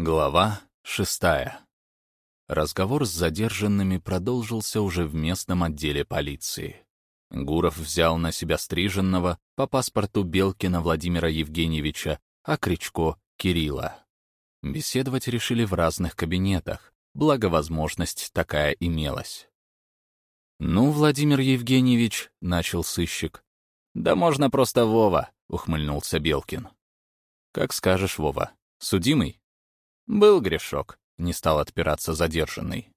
Глава шестая. Разговор с задержанными продолжился уже в местном отделе полиции. Гуров взял на себя стриженного по паспорту Белкина Владимира Евгеньевича, а Кричко — Кирилла. Беседовать решили в разных кабинетах, благо возможность такая имелась. «Ну, Владимир Евгеньевич», — начал сыщик. «Да можно просто Вова», — ухмыльнулся Белкин. «Как скажешь, Вова. Судимый?» «Был грешок», — не стал отпираться задержанный.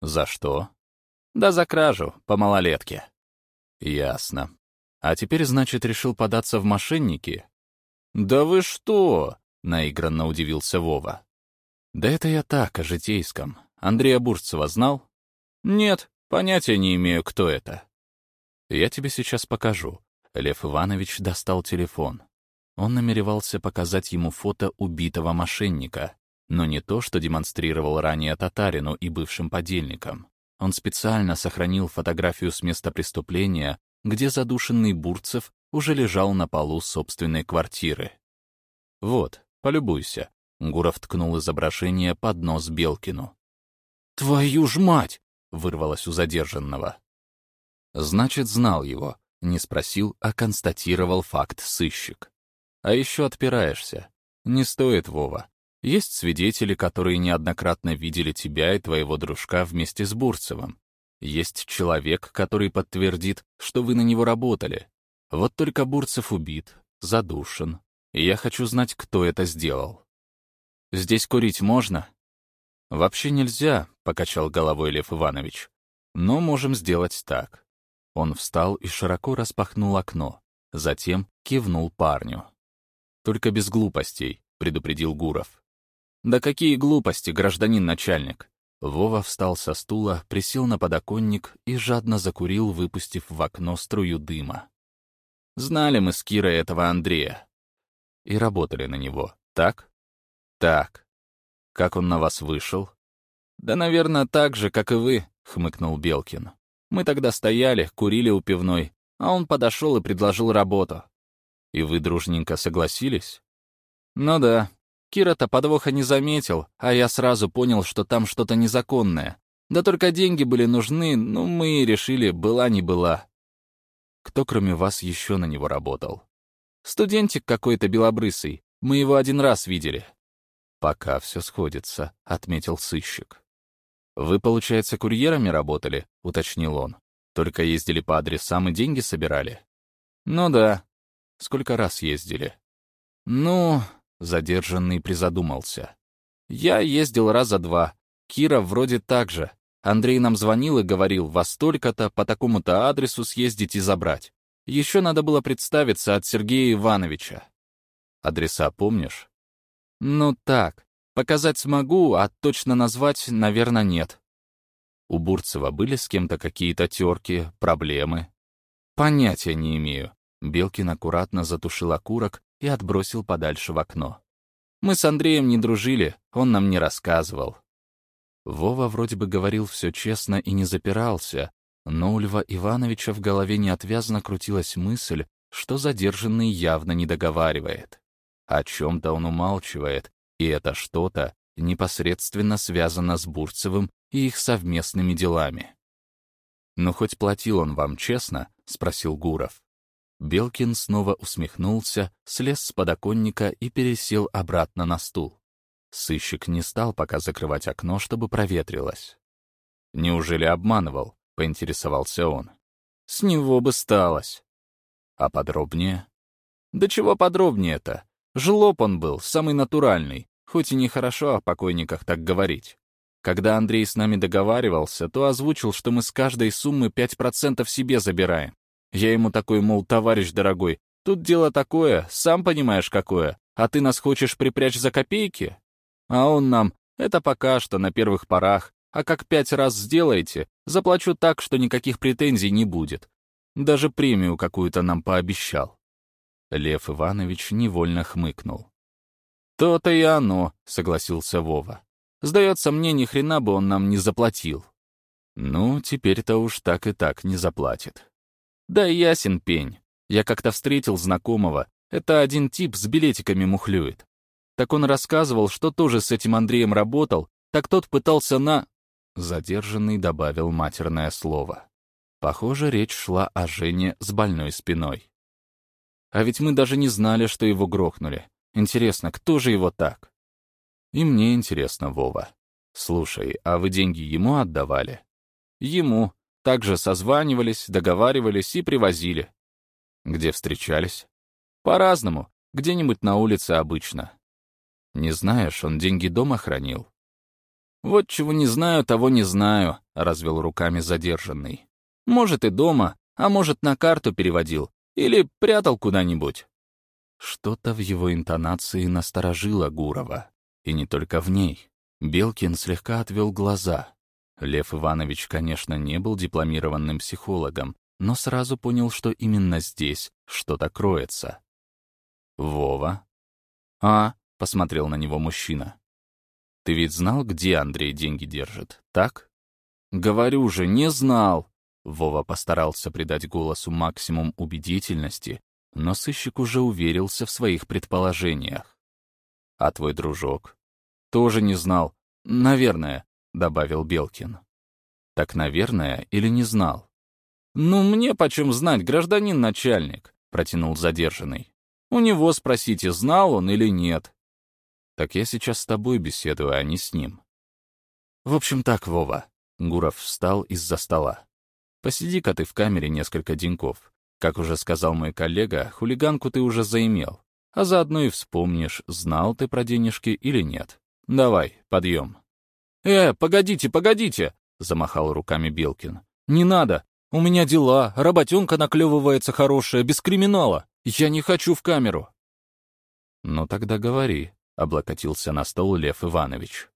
«За что?» «Да за кражу, по малолетке». «Ясно. А теперь, значит, решил податься в мошенники?» «Да вы что?» — наигранно удивился Вова. «Да это я так, о житейском. Андрея Бурцева знал?» «Нет, понятия не имею, кто это». «Я тебе сейчас покажу». Лев Иванович достал телефон. Он намеревался показать ему фото убитого мошенника но не то, что демонстрировал ранее татарину и бывшим подельникам. Он специально сохранил фотографию с места преступления, где задушенный Бурцев уже лежал на полу собственной квартиры. «Вот, полюбуйся», — Гуров ткнул изображение под нос Белкину. «Твою ж мать!» — вырвалось у задержанного. Значит, знал его, не спросил, а констатировал факт сыщик. А еще отпираешься. Не стоит, Вова. Есть свидетели, которые неоднократно видели тебя и твоего дружка вместе с Бурцевым. Есть человек, который подтвердит, что вы на него работали. Вот только Бурцев убит, задушен. И я хочу знать, кто это сделал. Здесь курить можно? Вообще нельзя, — покачал головой Лев Иванович. Но можем сделать так. Он встал и широко распахнул окно, затем кивнул парню. «Только без глупостей», — предупредил Гуров. «Да какие глупости, гражданин начальник!» Вова встал со стула, присел на подоконник и жадно закурил, выпустив в окно струю дыма. Знали мы с Кирой этого Андрея. И работали на него, так? Так. Как он на вас вышел? Да, наверное, так же, как и вы, хмыкнул Белкин. Мы тогда стояли, курили у пивной, а он подошел и предложил работу. И вы дружненько согласились? Ну да, Кира-то подвоха не заметил, а я сразу понял, что там что-то незаконное. Да только деньги были нужны, ну мы решили, была не была. Кто кроме вас еще на него работал? Студентик какой-то белобрысый. Мы его один раз видели. Пока все сходится, отметил сыщик. Вы, получается, курьерами работали, уточнил он. Только ездили по адресам и деньги собирали? Ну да. Сколько раз ездили? Ну, Задержанный призадумался. «Я ездил раза два. Кира вроде так же. Андрей нам звонил и говорил, во столько-то по такому-то адресу съездить и забрать. Еще надо было представиться от Сергея Ивановича. Адреса помнишь? Ну так, показать смогу, а точно назвать, наверное, нет. У Бурцева были с кем-то какие-то терки, проблемы? Понятия не имею. Белкин аккуратно затушил окурок и отбросил подальше в окно. Мы с Андреем не дружили, он нам не рассказывал. Вова вроде бы говорил все честно и не запирался, но у Льва Ивановича в голове неотвязно крутилась мысль, что задержанный явно не договаривает. О чем-то он умалчивает, и это что-то непосредственно связано с Бурцевым и их совместными делами. «Ну, хоть платил он вам честно?» — спросил Гуров. Белкин снова усмехнулся, слез с подоконника и пересел обратно на стул. Сыщик не стал пока закрывать окно, чтобы проветрилось. «Неужели обманывал?» — поинтересовался он. «С него бы сталось». «А подробнее?» «Да чего подробнее-то? Жлоб он был, самый натуральный, хоть и нехорошо о покойниках так говорить. Когда Андрей с нами договаривался, то озвучил, что мы с каждой суммы 5% себе забираем. Я ему такой, мол, товарищ дорогой, тут дело такое, сам понимаешь какое, а ты нас хочешь припрячь за копейки? А он нам, это пока что, на первых порах, а как пять раз сделаете, заплачу так, что никаких претензий не будет. Даже премию какую-то нам пообещал. Лев Иванович невольно хмыкнул. «То-то и оно», — согласился Вова. «Сдается мне, ни хрена бы он нам не заплатил». «Ну, теперь-то уж так и так не заплатит», да ясен пень. Я как-то встретил знакомого. Это один тип с билетиками мухлюет. Так он рассказывал, что тоже с этим Андреем работал, так тот пытался на...» Задержанный добавил матерное слово. Похоже, речь шла о Жене с больной спиной. А ведь мы даже не знали, что его грохнули. Интересно, кто же его так? И мне интересно, Вова. Слушай, а вы деньги ему отдавали? Ему. Также созванивались, договаривались и привозили. Где встречались? По-разному. Где-нибудь на улице обычно. Не знаешь, он деньги дома хранил? Вот чего не знаю, того не знаю, развел руками задержанный. Может, и дома, а может, на карту переводил. Или прятал куда-нибудь. Что-то в его интонации насторожило Гурова. И не только в ней. Белкин слегка отвел глаза. Лев Иванович, конечно, не был дипломированным психологом, но сразу понял, что именно здесь что-то кроется. «Вова?» «А?» — посмотрел на него мужчина. «Ты ведь знал, где Андрей деньги держит, так?» «Говорю же, не знал!» Вова постарался придать голосу максимум убедительности, но сыщик уже уверился в своих предположениях. «А твой дружок?» «Тоже не знал. Наверное», — добавил Белкин. «Так, наверное, или не знал?» «Ну, мне почем знать, гражданин начальник», — протянул задержанный. «У него спросите, знал он или нет». «Так я сейчас с тобой беседую, а не с ним». «В общем так, Вова». Гуров встал из-за стола. Посиди-ка ты в камере несколько деньков. Как уже сказал мой коллега, хулиганку ты уже заимел. А заодно и вспомнишь, знал ты про денежки или нет. Давай, подъем. «Э, погодите, погодите!» — замахал руками Белкин. «Не надо! У меня дела, работенка наклевывается хорошая, без криминала. Я не хочу в камеру!» «Ну тогда говори», — облокотился на стол Лев Иванович.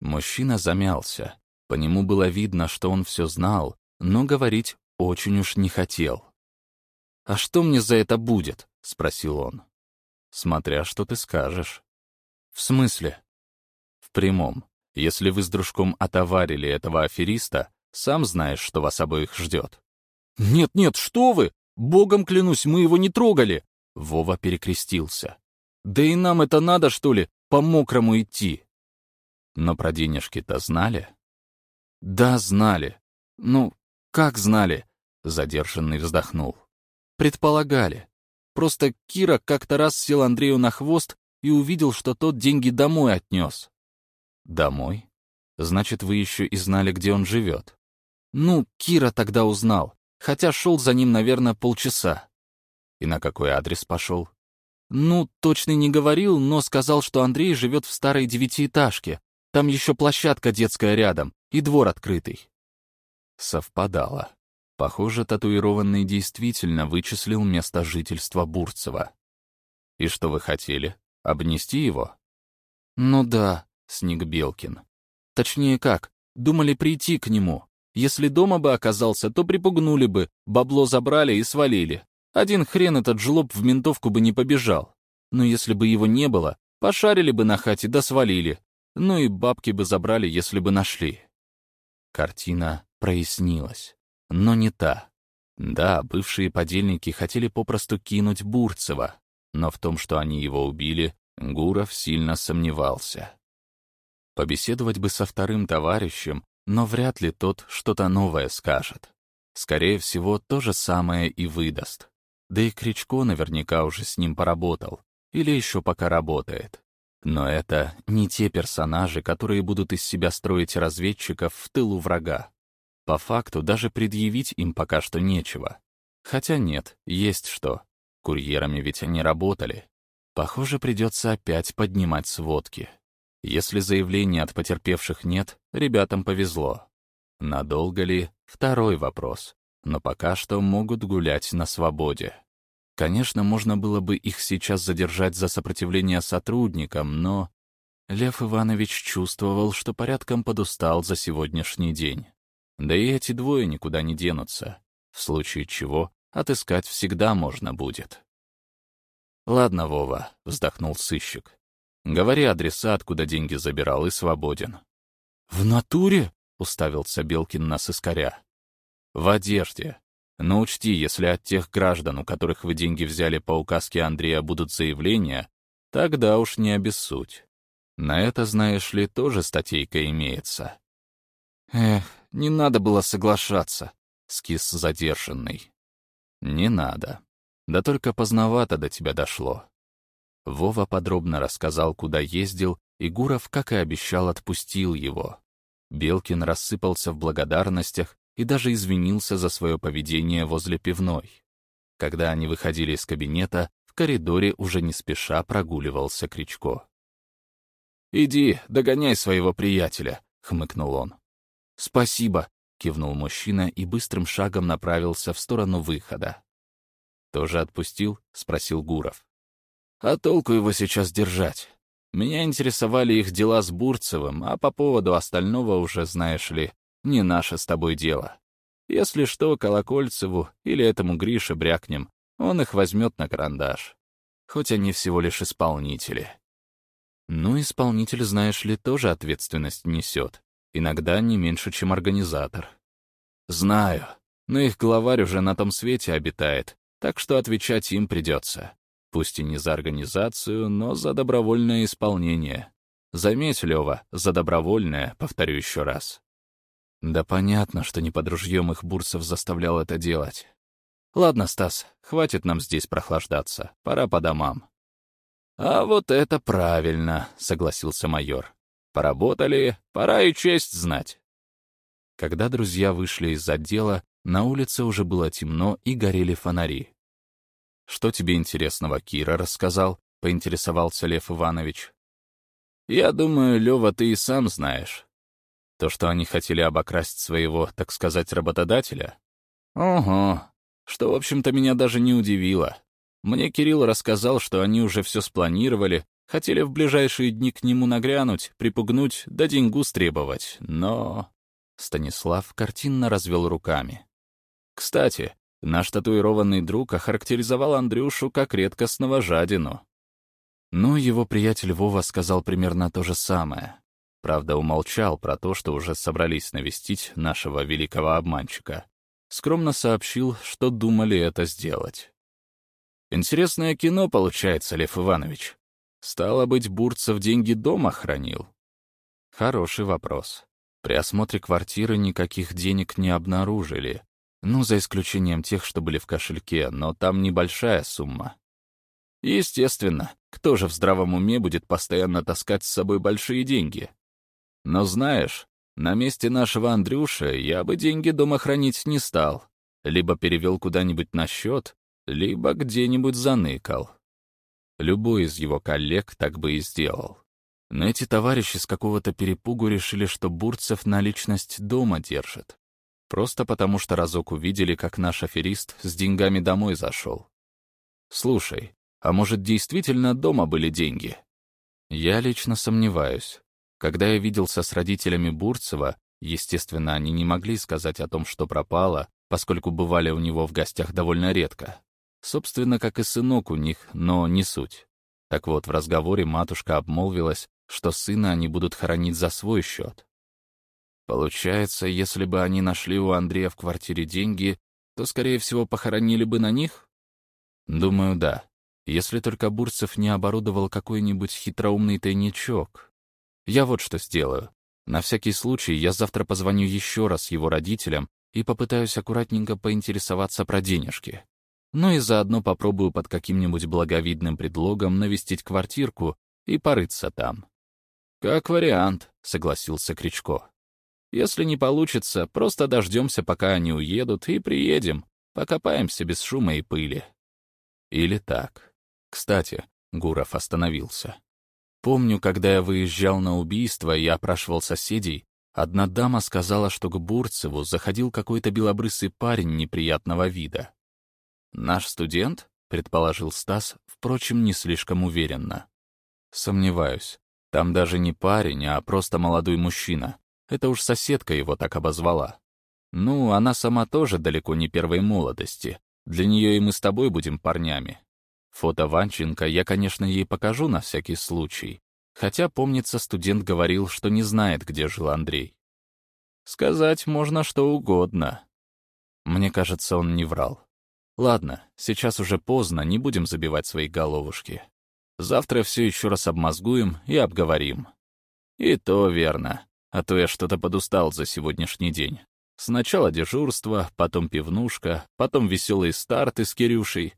Мужчина замялся. По нему было видно, что он все знал, но говорить очень уж не хотел. «А что мне за это будет?» — спросил он. «Смотря что ты скажешь». «В смысле?» «В прямом. Если вы с дружком отоварили этого афериста, сам знаешь, что вас обоих ждет». «Нет-нет, что вы! Богом клянусь, мы его не трогали!» Вова перекрестился. «Да и нам это надо, что ли, по-мокрому идти?» «Но про денежки-то знали?» «Да, знали. Ну, «Как знали?» — задержанный вздохнул. «Предполагали. Просто Кира как-то раз сел Андрею на хвост и увидел, что тот деньги домой отнес». «Домой? Значит, вы еще и знали, где он живет?» «Ну, Кира тогда узнал, хотя шел за ним, наверное, полчаса». «И на какой адрес пошел?» «Ну, точно не говорил, но сказал, что Андрей живет в старой девятиэтажке. Там еще площадка детская рядом и двор открытый совпадало. Похоже, татуированный действительно вычислил место жительства Бурцева. «И что вы хотели? Обнести его?» «Ну да», — сник Белкин. «Точнее как, думали прийти к нему. Если дома бы оказался, то припугнули бы, бабло забрали и свалили. Один хрен этот жлоб в ментовку бы не побежал. Но если бы его не было, пошарили бы на хате да свалили. Ну и бабки бы забрали, если бы нашли». Картина прояснилось. Но не та. Да, бывшие подельники хотели попросту кинуть Бурцева, но в том, что они его убили, Гуров сильно сомневался. Побеседовать бы со вторым товарищем, но вряд ли тот что-то новое скажет. Скорее всего, то же самое и выдаст. Да и Кричко наверняка уже с ним поработал. Или еще пока работает. Но это не те персонажи, которые будут из себя строить разведчиков в тылу врага. По факту даже предъявить им пока что нечего. Хотя нет, есть что. Курьерами ведь они работали. Похоже, придется опять поднимать сводки. Если заявлений от потерпевших нет, ребятам повезло. Надолго ли — второй вопрос. Но пока что могут гулять на свободе. Конечно, можно было бы их сейчас задержать за сопротивление сотрудникам, но... Лев Иванович чувствовал, что порядком подустал за сегодняшний день. Да и эти двое никуда не денутся, в случае чего отыскать всегда можно будет. «Ладно, Вова», — вздохнул сыщик. «Говори адреса, откуда деньги забирал, и свободен». «В натуре?» — уставился Белкин на сыскаря. «В одежде. Но учти, если от тех граждан, у которых вы деньги взяли по указке Андрея, будут заявления, Тогда уж не обессудь. На это, знаешь ли, тоже статейка имеется. Эх, не надо было соглашаться, скис задержанный. Не надо. Да только поздновато до тебя дошло. Вова подробно рассказал, куда ездил, и Гуров, как и обещал, отпустил его. Белкин рассыпался в благодарностях и даже извинился за свое поведение возле пивной. Когда они выходили из кабинета, в коридоре уже не спеша прогуливался Кричко. «Иди, догоняй своего приятеля», — хмыкнул он. «Спасибо», — кивнул мужчина и быстрым шагом направился в сторону выхода. «Тоже отпустил?» — спросил Гуров. «А толку его сейчас держать? Меня интересовали их дела с Бурцевым, а по поводу остального уже, знаешь ли, не наше с тобой дело. Если что, Колокольцеву или этому Грише брякнем, он их возьмет на карандаш. Хоть они всего лишь исполнители. Ну, исполнитель, знаешь ли, тоже ответственность несет. Иногда не меньше, чем организатор. Знаю, но их главарь уже на том свете обитает, так что отвечать им придется. Пусть и не за организацию, но за добровольное исполнение. Заметь, Лёва, за добровольное, повторю еще раз. Да понятно, что не под ружьем их Бурцев заставлял это делать. Ладно, Стас, хватит нам здесь прохлаждаться, пора по домам. А вот это правильно, согласился майор. Поработали, пора и честь знать. Когда друзья вышли из отдела, на улице уже было темно и горели фонари. «Что тебе интересного Кира рассказал?» — поинтересовался Лев Иванович. «Я думаю, Лёва, ты и сам знаешь. То, что они хотели обокрасть своего, так сказать, работодателя? Ого, что, в общем-то, меня даже не удивило. Мне Кирилл рассказал, что они уже все спланировали, хотели в ближайшие дни к нему нагрянуть, припугнуть, да деньгу стребовать, но...» Станислав картинно развел руками. «Кстати, Наш татуированный друг охарактеризовал Андрюшу как редкостного жадину. Ну, его приятель Вова сказал примерно то же самое. Правда, умолчал про то, что уже собрались навестить нашего великого обманщика. Скромно сообщил, что думали это сделать. Интересное кино получается, Лев Иванович. Стало быть, Бурцев деньги дома хранил? Хороший вопрос. При осмотре квартиры никаких денег не обнаружили, ну, за исключением тех, что были в кошельке, но там небольшая сумма. Естественно, кто же в здравом уме будет постоянно таскать с собой большие деньги? Но знаешь, на месте нашего Андрюши я бы деньги дома хранить не стал. Либо перевел куда-нибудь на счет, либо где-нибудь заныкал. Любой из его коллег так бы и сделал. Но эти товарищи с какого-то перепугу решили, что Бурцев наличность дома держит. Просто потому, что разок увидели, как наш аферист с деньгами домой зашел. Слушай, а может, действительно дома были деньги? Я лично сомневаюсь. Когда я виделся с родителями Бурцева, естественно, они не могли сказать о том, что пропало, поскольку бывали у него в гостях довольно редко. Собственно, как и сынок у них, но не суть. Так вот, в разговоре матушка обмолвилась, что сына они будут хоронить за свой счет. Получается, если бы они нашли у Андрея в квартире деньги, то, скорее всего, похоронили бы на них? Думаю, да. Если только Бурцев не оборудовал какой-нибудь хитроумный тайничок. Я вот что сделаю. На всякий случай я завтра позвоню еще раз его родителям и попытаюсь аккуратненько поинтересоваться про денежки. Ну и заодно попробую под каким-нибудь благовидным предлогом навестить квартирку и порыться там. «Как вариант», — согласился Кричко. Если не получится, просто дождемся, пока они уедут, и приедем. Покопаемся без шума и пыли. Или так. Кстати, Гуров остановился. Помню, когда я выезжал на убийство и опрашивал соседей, одна дама сказала, что к Бурцеву заходил какой-то белобрысый парень неприятного вида. «Наш студент?» — предположил Стас, впрочем, не слишком уверенно. «Сомневаюсь. Там даже не парень, а просто молодой мужчина. Это уж соседка его так обозвала. Ну, она сама тоже далеко не первой молодости. Для нее и мы с тобой будем парнями. Фото Ванченко я, конечно, ей покажу на всякий случай. Хотя, помнится, студент говорил, что не знает, где жил Андрей. Сказать можно что угодно. Мне кажется, он не врал. Ладно, сейчас уже поздно, не будем забивать свои головушки. Завтра все еще раз обмозгуем и обговорим. И то верно. А то я что-то подустал за сегодняшний день. Сначала дежурство, потом пивнушка, потом веселые старты с Кирюшей.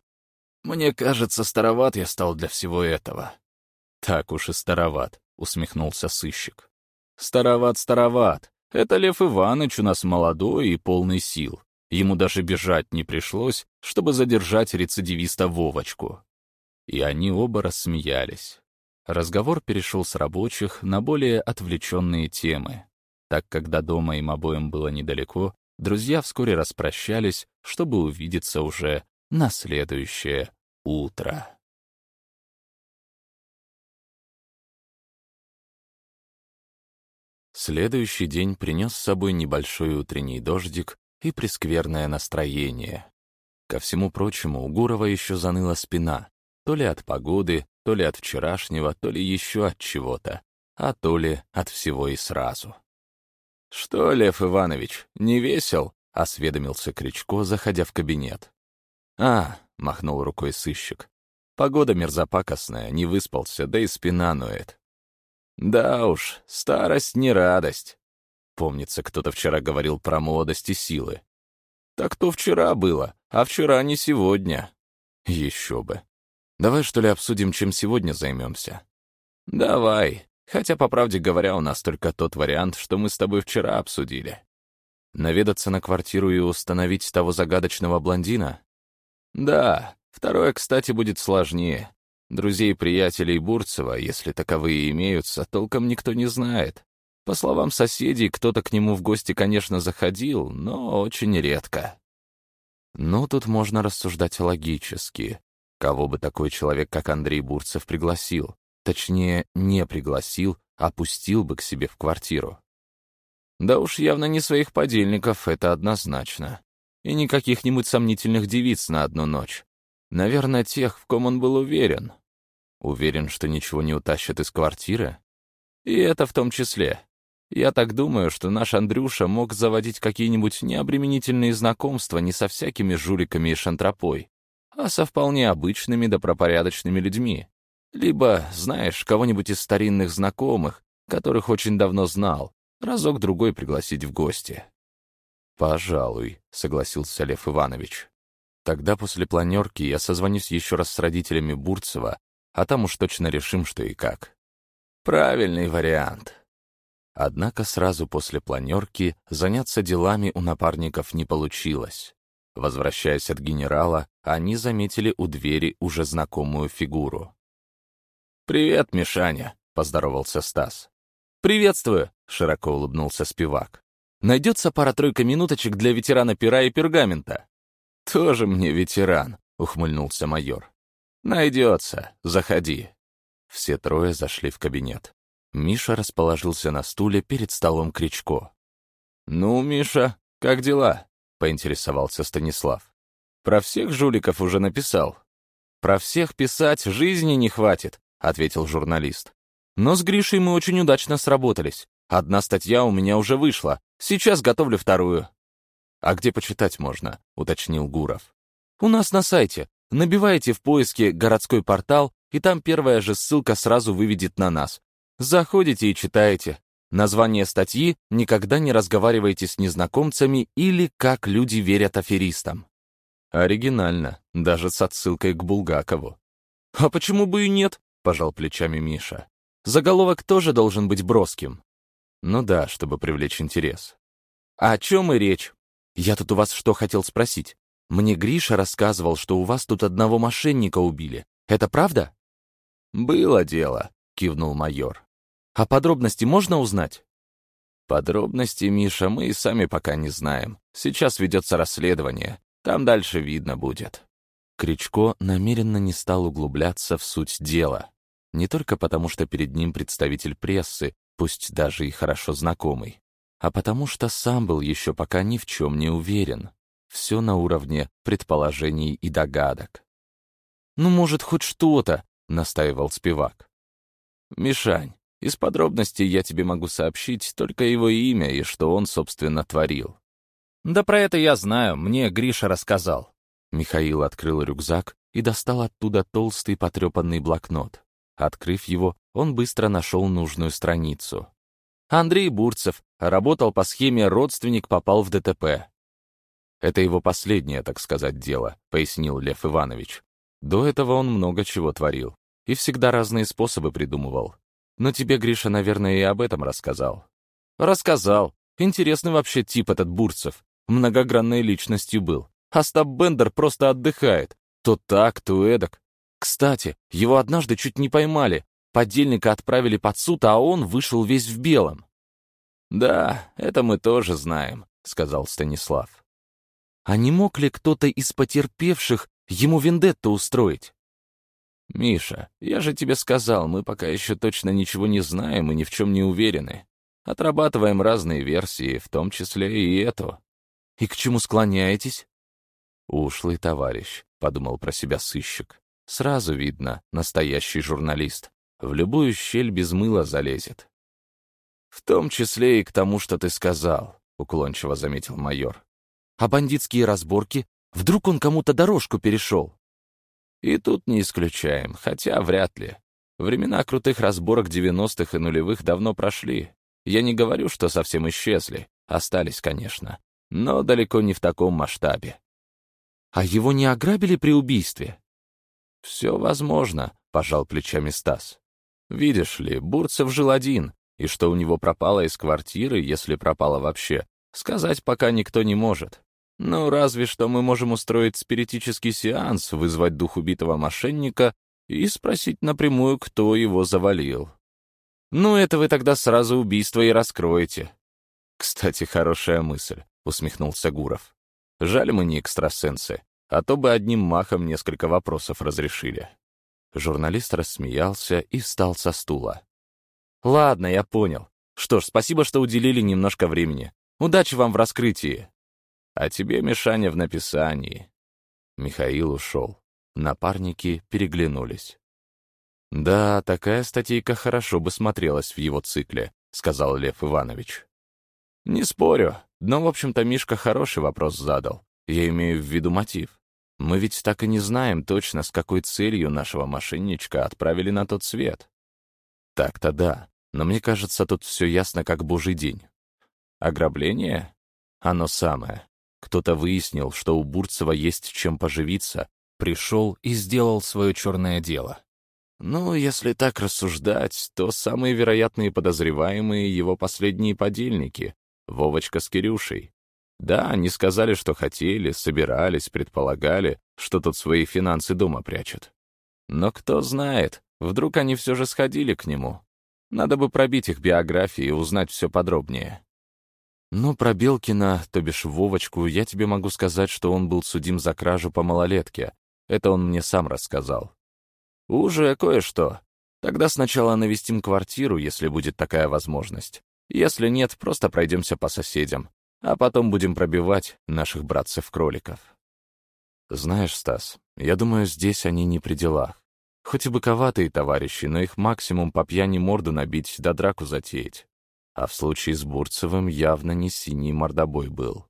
Мне кажется, староват я стал для всего этого. Так уж и староват, усмехнулся сыщик. Староват, староват. Это Лев Иванович у нас молодой и полный сил. Ему даже бежать не пришлось, чтобы задержать рецидивиста Вовочку. И они оба рассмеялись. Разговор перешел с рабочих на более отвлеченные темы. Так как до дома им обоим было недалеко, друзья вскоре распрощались, чтобы увидеться уже на следующее утро. Следующий день принес с собой небольшой утренний дождик и прескверное настроение. Ко всему прочему, у Гурова еще заныла спина, то ли от погоды, то ли от вчерашнего, то ли еще от чего-то, а то ли от всего и сразу. «Что, Лев Иванович, не весел?» — осведомился Кричко, заходя в кабинет. «А», — махнул рукой сыщик, — «погода мерзопакостная, не выспался, да и спина ноет». «Да уж, старость не радость». Помнится, кто-то вчера говорил про молодость и силы. «Так то вчера было, а вчера не сегодня». «Еще бы. Давай, что ли, обсудим, чем сегодня займемся?» «Давай. Хотя, по правде говоря, у нас только тот вариант, что мы с тобой вчера обсудили. Наведаться на квартиру и установить того загадочного блондина? Да, второе, кстати, будет сложнее. Друзей приятелей Бурцева, если таковые имеются, толком никто не знает. По словам соседей, кто-то к нему в гости, конечно, заходил, но очень редко. Ну, тут можно рассуждать логически. Кого бы такой человек, как Андрей Бурцев, пригласил? Точнее, не пригласил, а пустил бы к себе в квартиру. Да уж явно не своих подельников, это однозначно. И не каких-нибудь сомнительных девиц на одну ночь. Наверное, тех, в ком он был уверен. Уверен, что ничего не утащат из квартиры? И это в том числе. Я так думаю, что наш Андрюша мог заводить какие-нибудь необременительные знакомства не со всякими жуликами и шантропой, а со вполне обычными добропорядочными людьми. Либо, знаешь, кого-нибудь из старинных знакомых, которых очень давно знал, разок-другой пригласить в гости. «Пожалуй», — согласился Лев Иванович. «Тогда после планерки я созвонюсь еще раз с родителями Бурцева, а там уж точно решим, что и как». «Правильный вариант», Однако сразу после планерки заняться делами у напарников не получилось. Возвращаясь от генерала, они заметили у двери уже знакомую фигуру. «Привет, Мишаня», — поздоровался Стас. «Приветствую», — широко улыбнулся спивак. «Найдется пара-тройка минуточек для ветерана пера и пергамента». «Тоже мне ветеран», — ухмыльнулся майор. «Найдется. Заходи». Все трое зашли в кабинет. Миша расположился на стуле перед столом Кричко. «Ну, Миша, как дела?» — поинтересовался Станислав. «Про всех жуликов уже написал». «Про всех писать жизни не хватит», — ответил журналист. «Но с Гришей мы очень удачно сработались. Одна статья у меня уже вышла. Сейчас готовлю вторую». «А где почитать можно?» — уточнил Гуров. «У нас на сайте. Набиваете в поиске «городской портал», и там первая же ссылка сразу выведет на нас. Заходите и читаете. Название статьи «Никогда не разговаривайте с незнакомцами» или «Как люди верят аферистам». Оригинально, даже с отсылкой к Булгакову. «А почему бы и нет?» — пожал плечами Миша. «Заголовок тоже должен быть броским». «Ну да, чтобы привлечь интерес». «А о чем и речь? Я тут у вас что хотел спросить? Мне Гриша рассказывал, что у вас тут одного мошенника убили. Это правда?» «Было дело», — кивнул майор. «А подробности можно узнать?» Подробности, Миша, мы и сами пока не знаем. Сейчас ведется расследование. Там дальше видно будет. Кричко намеренно не стал углубляться в суть дела. Не только потому, что перед ним представитель прессы, пусть даже и хорошо знакомый, а потому что сам был еще пока ни в чем не уверен. Все на уровне предположений и догадок. «Ну, может, хоть что-то», — настаивал Спивак. «Мишань, из подробностей я тебе могу сообщить только его имя и что он, собственно, творил. Да про это я знаю, мне Гриша рассказал. Михаил открыл рюкзак и достал оттуда толстый потрепанный блокнот. Открыв его, он быстро нашел нужную страницу. Андрей Бурцев работал по схеме «родственник попал в ДТП». «Это его последнее, так сказать, дело», — пояснил Лев Иванович. До этого он много чего творил и всегда разные способы придумывал. Но тебе, Гриша, наверное, и об этом рассказал. Рассказал. Интересный вообще тип этот Бурцев. Многогранной личностью был. Остап Бендер просто отдыхает. То так, то эдак. Кстати, его однажды чуть не поймали. Подельника отправили под суд, а он вышел весь в белом. «Да, это мы тоже знаем», — сказал Станислав. «А не мог ли кто-то из потерпевших ему вендетту устроить?» «Миша, я же тебе сказал, мы пока еще точно ничего не знаем и ни в чем не уверены. Отрабатываем разные версии, в том числе и эту. И к чему склоняетесь?» «Ушлый товарищ», — подумал про себя сыщик. «Сразу видно, настоящий журналист. В любую щель без мыла залезет». «В том числе и к тому, что ты сказал», — уклончиво заметил майор. «А бандитские разборки? Вдруг он кому-то дорожку перешел?» И тут не исключаем, хотя вряд ли. Времена крутых разборок 90-х и нулевых давно прошли. Я не говорю, что совсем исчезли. Остались, конечно. Но далеко не в таком масштабе. А его не ограбили при убийстве? Все возможно, пожал плечами Стас. Видишь ли, Бурцев жил один, и что у него пропало из квартиры, если пропало вообще, сказать пока никто не может. Ну, разве что мы можем устроить спиритический сеанс, вызвать дух убитого мошенника и спросить напрямую, кто его завалил. Ну, это вы тогда сразу убийство и раскроете. Кстати, хорошая мысль, усмехнулся Гуров. Жаль мы не экстрасенсы, а то бы одним махом несколько вопросов разрешили. Журналист рассмеялся и встал со стула. «Ладно, я понял. Что ж, спасибо, что уделили немножко времени. Удачи вам в раскрытии!» А тебе, Мишаня, в написании». Михаил ушел. Напарники переглянулись. «Да, такая статейка хорошо бы смотрелась в его цикле», — сказал Лев Иванович. «Не спорю, но, в общем-то, Мишка хороший вопрос задал. Я имею в виду мотив. Мы ведь так и не знаем точно, с какой целью нашего мошенничка отправили на тот свет. Так-то да, но мне кажется, тут все ясно, как божий день. Ограбление? Оно самое. Кто-то выяснил, что у Бурцева есть чем поживиться, пришел и сделал свое черное дело. Ну, если так рассуждать, то самые вероятные подозреваемые его последние подельники — Вовочка с Кирюшей. Да, они сказали, что хотели, собирались, предполагали, что тут свои финансы дома прячут. Но кто знает, вдруг они все же сходили к нему. Надо бы пробить их биографии и узнать все подробнее. Но про Белкина, то бишь Вовочку, я тебе могу сказать, что он был судим за кражу по малолетке. Это он мне сам рассказал. Уже кое-что. Тогда сначала навестим квартиру, если будет такая возможность. Если нет, просто пройдемся по соседям. А потом будем пробивать наших братцев-кроликов. Знаешь, Стас, я думаю, здесь они не при делах. Хоть и быковатые товарищи, но их максимум по пьяни морду набить да драку затеять. А в случае с Бурцевым явно не синий мордобой был.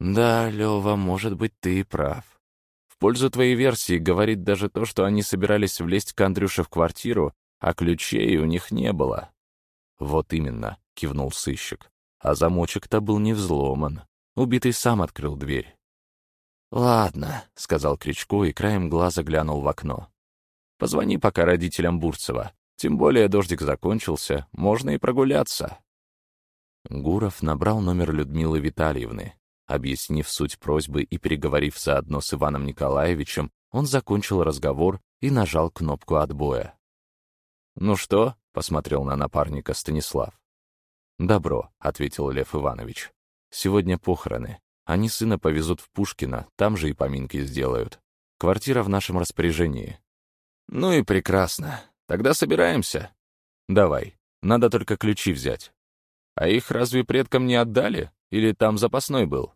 «Да, Лёва, может быть, ты и прав. В пользу твоей версии говорит даже то, что они собирались влезть к Андрюше в квартиру, а ключей у них не было». «Вот именно», — кивнул сыщик. «А замочек-то был не взломан. Убитый сам открыл дверь». «Ладно», — сказал Кричко и краем глаза глянул в окно. «Позвони пока родителям Бурцева. Тем более дождик закончился, можно и прогуляться. Гуров набрал номер Людмилы Витальевны. Объяснив суть просьбы и переговорив заодно с Иваном Николаевичем, он закончил разговор и нажал кнопку отбоя. «Ну что?» — посмотрел на напарника Станислав. «Добро», — ответил Лев Иванович. «Сегодня похороны. Они сына повезут в Пушкино, там же и поминки сделают. Квартира в нашем распоряжении». «Ну и прекрасно. Тогда собираемся. Давай. Надо только ключи взять. А их разве предкам не отдали? Или там запасной был?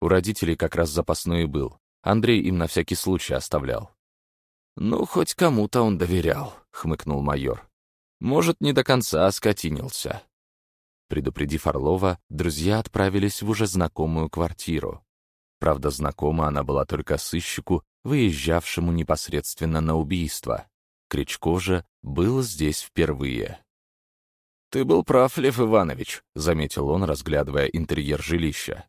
У родителей как раз запасной был. Андрей им на всякий случай оставлял. «Ну, хоть кому-то он доверял», — хмыкнул майор. «Может, не до конца скотинился». Предупредив Орлова, друзья отправились в уже знакомую квартиру. Правда, знакома она была только сыщику, выезжавшему непосредственно на убийство. Кричко же был здесь впервые. «Ты был прав, Лев Иванович», — заметил он, разглядывая интерьер жилища.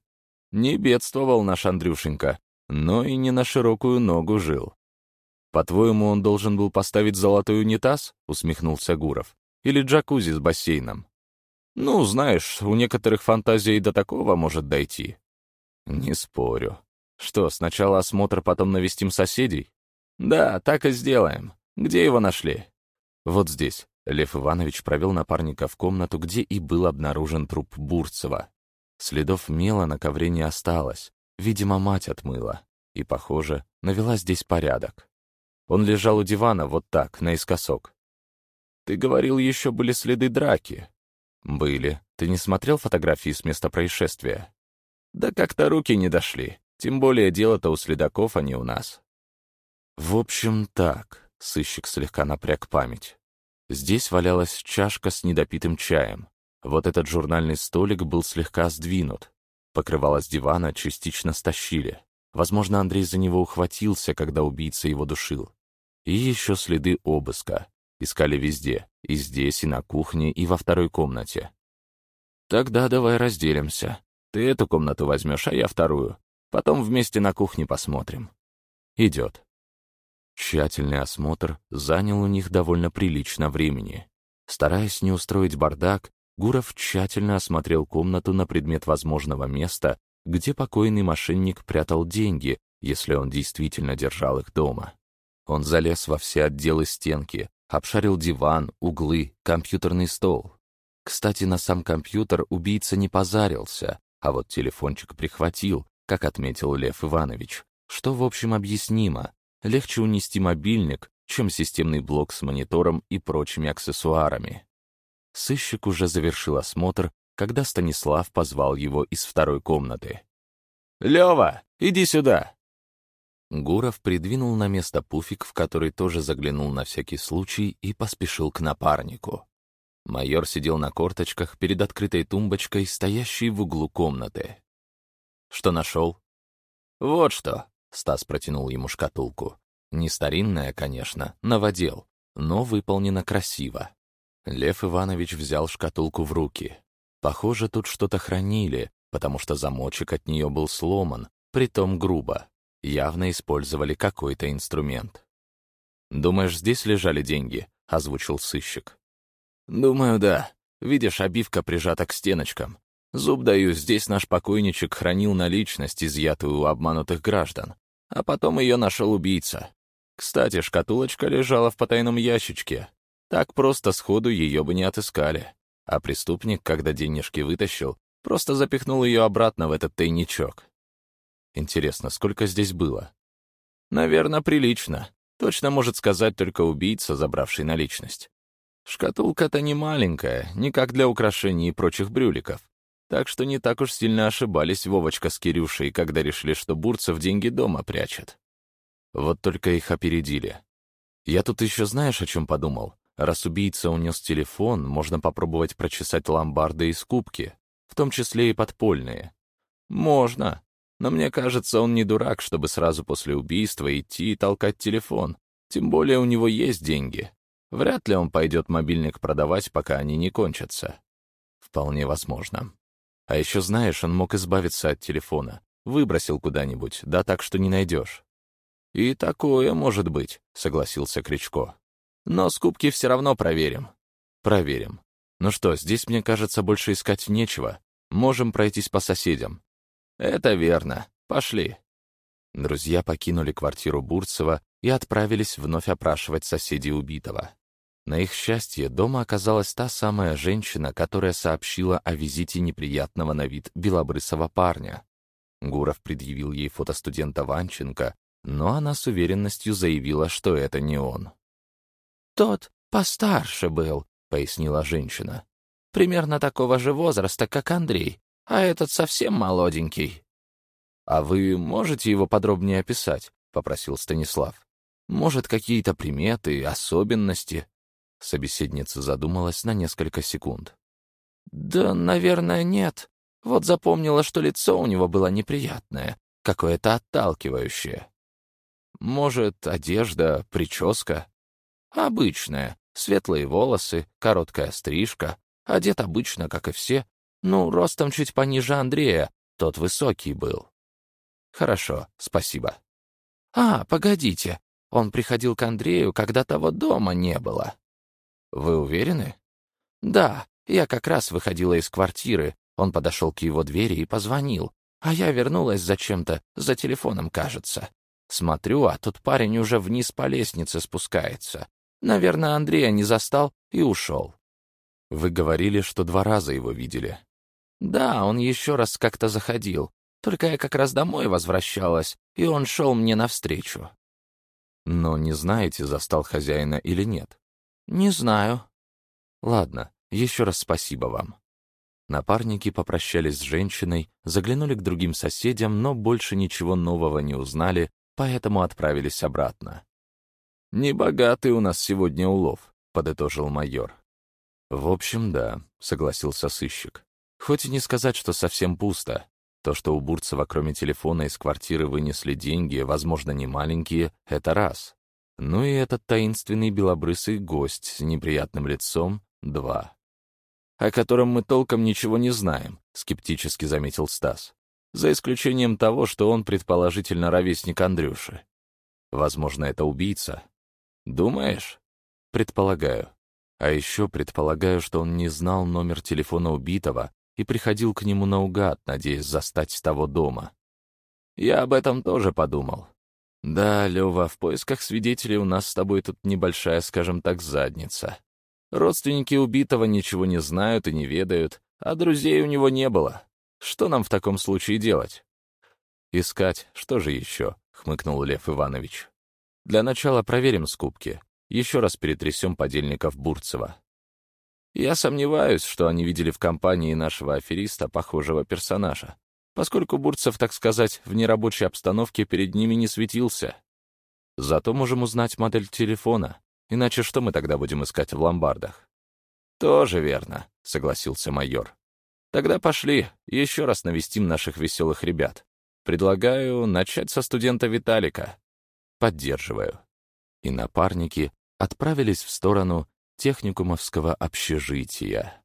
«Не бедствовал наш Андрюшенька, но и не на широкую ногу жил». «По-твоему, он должен был поставить золотой унитаз?» — усмехнулся Гуров. «Или джакузи с бассейном?» «Ну, знаешь, у некоторых фантазия и до такого может дойти». «Не спорю. Что, сначала осмотр, потом навестим соседей?» «Да, так и сделаем. Где его нашли?» «Вот здесь». Лев Иванович провел напарника в комнату, где и был обнаружен труп Бурцева. Следов мела на ковре не осталось. Видимо, мать отмыла. И, похоже, навела здесь порядок. Он лежал у дивана вот так, наискосок. «Ты говорил, еще были следы драки». «Были. Ты не смотрел фотографии с места происшествия?» «Да как-то руки не дошли. Тем более дело-то у следаков, а не у нас». «В общем, так», — сыщик слегка напряг память. Здесь валялась чашка с недопитым чаем. Вот этот журнальный столик был слегка сдвинут. Покрывало с дивана частично стащили. Возможно, Андрей за него ухватился, когда убийца его душил. И еще следы обыска. Искали везде. И здесь, и на кухне, и во второй комнате. «Тогда давай разделимся. Ты эту комнату возьмешь, а я вторую. Потом вместе на кухне посмотрим». «Идет». Тщательный осмотр занял у них довольно прилично времени. Стараясь не устроить бардак, Гуров тщательно осмотрел комнату на предмет возможного места, где покойный мошенник прятал деньги, если он действительно держал их дома. Он залез во все отделы стенки, обшарил диван, углы, компьютерный стол. Кстати, на сам компьютер убийца не позарился, а вот телефончик прихватил, как отметил Лев Иванович, что, в общем, объяснимо. Легче унести мобильник, чем системный блок с монитором и прочими аксессуарами. Сыщик уже завершил осмотр, когда Станислав позвал его из второй комнаты. «Лёва, иди сюда!» Гуров придвинул на место пуфик, в который тоже заглянул на всякий случай и поспешил к напарнику. Майор сидел на корточках перед открытой тумбочкой, стоящей в углу комнаты. «Что нашел?» «Вот что!» Стас протянул ему шкатулку. Не старинная, конечно, новодел, но выполнена красиво. Лев Иванович взял шкатулку в руки. Похоже, тут что-то хранили, потому что замочек от нее был сломан, притом грубо. Явно использовали какой-то инструмент. «Думаешь, здесь лежали деньги?» — озвучил сыщик. «Думаю, да. Видишь, обивка прижата к стеночкам. Зуб даю, здесь наш покойничек хранил наличность, изъятую у обманутых граждан. А потом ее нашел убийца. Кстати, шкатулочка лежала в потайном ящичке. Так просто сходу ее бы не отыскали. А преступник, когда денежки вытащил, просто запихнул ее обратно в этот тайничок. Интересно, сколько здесь было? Наверное, прилично. Точно может сказать только убийца, забравший наличность. Шкатулка-то не маленькая, не как для украшений и прочих брюликов. Так что не так уж сильно ошибались Вовочка с Кирюшей, когда решили, что Бурцев деньги дома прячет. Вот только их опередили. Я тут еще знаешь, о чем подумал? Раз убийца унес телефон, можно попробовать прочесать ломбарды и скупки, в том числе и подпольные. Можно. Но мне кажется, он не дурак, чтобы сразу после убийства идти и толкать телефон. Тем более у него есть деньги. Вряд ли он пойдет мобильник продавать, пока они не кончатся. Вполне возможно. А еще знаешь, он мог избавиться от телефона. Выбросил куда-нибудь, да так, что не найдешь. «И такое может быть», — согласился Кричко. «Но скупки все равно проверим». «Проверим. Ну что, здесь, мне кажется, больше искать нечего. Можем пройтись по соседям». «Это верно. Пошли». Друзья покинули квартиру Бурцева и отправились вновь опрашивать соседей убитого. На их счастье, дома оказалась та самая женщина, которая сообщила о визите неприятного на вид белобрысого парня. Гуров предъявил ей фото студента Ванченко, но она с уверенностью заявила, что это не он. «Тот постарше был», — пояснила женщина. «Примерно такого же возраста, как Андрей, а этот совсем молоденький». «А вы можете его подробнее описать?» — попросил Станислав. «Может, какие-то приметы, особенности?» Собеседница задумалась на несколько секунд. «Да, наверное, нет. Вот запомнила, что лицо у него было неприятное, какое-то отталкивающее. Может, одежда, прическа? Обычная. Светлые волосы, короткая стрижка. Одет обычно, как и все. Ну, ростом чуть пониже Андрея. Тот высокий был. Хорошо, спасибо. А, погодите. Он приходил к Андрею, когда того дома не было. Вы уверены? Да, я как раз выходила из квартиры. Он подошел к его двери и позвонил. А я вернулась зачем-то, за телефоном, кажется. Смотрю, а тут парень уже вниз по лестнице спускается. Наверное, Андрея не застал и ушел. Вы говорили, что два раза его видели. Да, он еще раз как-то заходил. Только я как раз домой возвращалась, и он шел мне навстречу. Но не знаете, застал хозяина или нет? Не знаю. Ладно, еще раз спасибо вам. Напарники попрощались с женщиной, заглянули к другим соседям, но больше ничего нового не узнали, поэтому отправились обратно. «Небогатый у нас сегодня улов», — подытожил майор. «В общем, да», — согласился сыщик. «Хоть и не сказать, что совсем пусто. То, что у Бурцева кроме телефона из квартиры вынесли деньги, возможно, не маленькие, это раз. Ну и этот таинственный белобрысый гость с неприятным лицом — два о котором мы толком ничего не знаем», — скептически заметил Стас. «За исключением того, что он предположительно ровесник Андрюши. Возможно, это убийца. Думаешь? Предполагаю. А еще предполагаю, что он не знал номер телефона убитого и приходил к нему наугад, надеясь застать того дома. Я об этом тоже подумал. Да, Лева, в поисках свидетелей у нас с тобой тут небольшая, скажем так, задница. Родственники убитого ничего не знают и не ведают, а друзей у него не было. Что нам в таком случае делать? Искать, что же еще? хмыкнул Лев Иванович. Для начала проверим скупки. Еще раз перетрясем подельников Бурцева. Я сомневаюсь, что они видели в компании нашего афериста похожего персонажа, поскольку Бурцев, так сказать, в нерабочей обстановке перед ними не светился. Зато можем узнать модель телефона, Иначе что мы тогда будем искать в ломбардах? Тоже верно, согласился майор. Тогда пошли, еще раз навестим наших веселых ребят. Предлагаю начать со студента Виталика. Поддерживаю. И напарники отправились в сторону техникумовского общежития.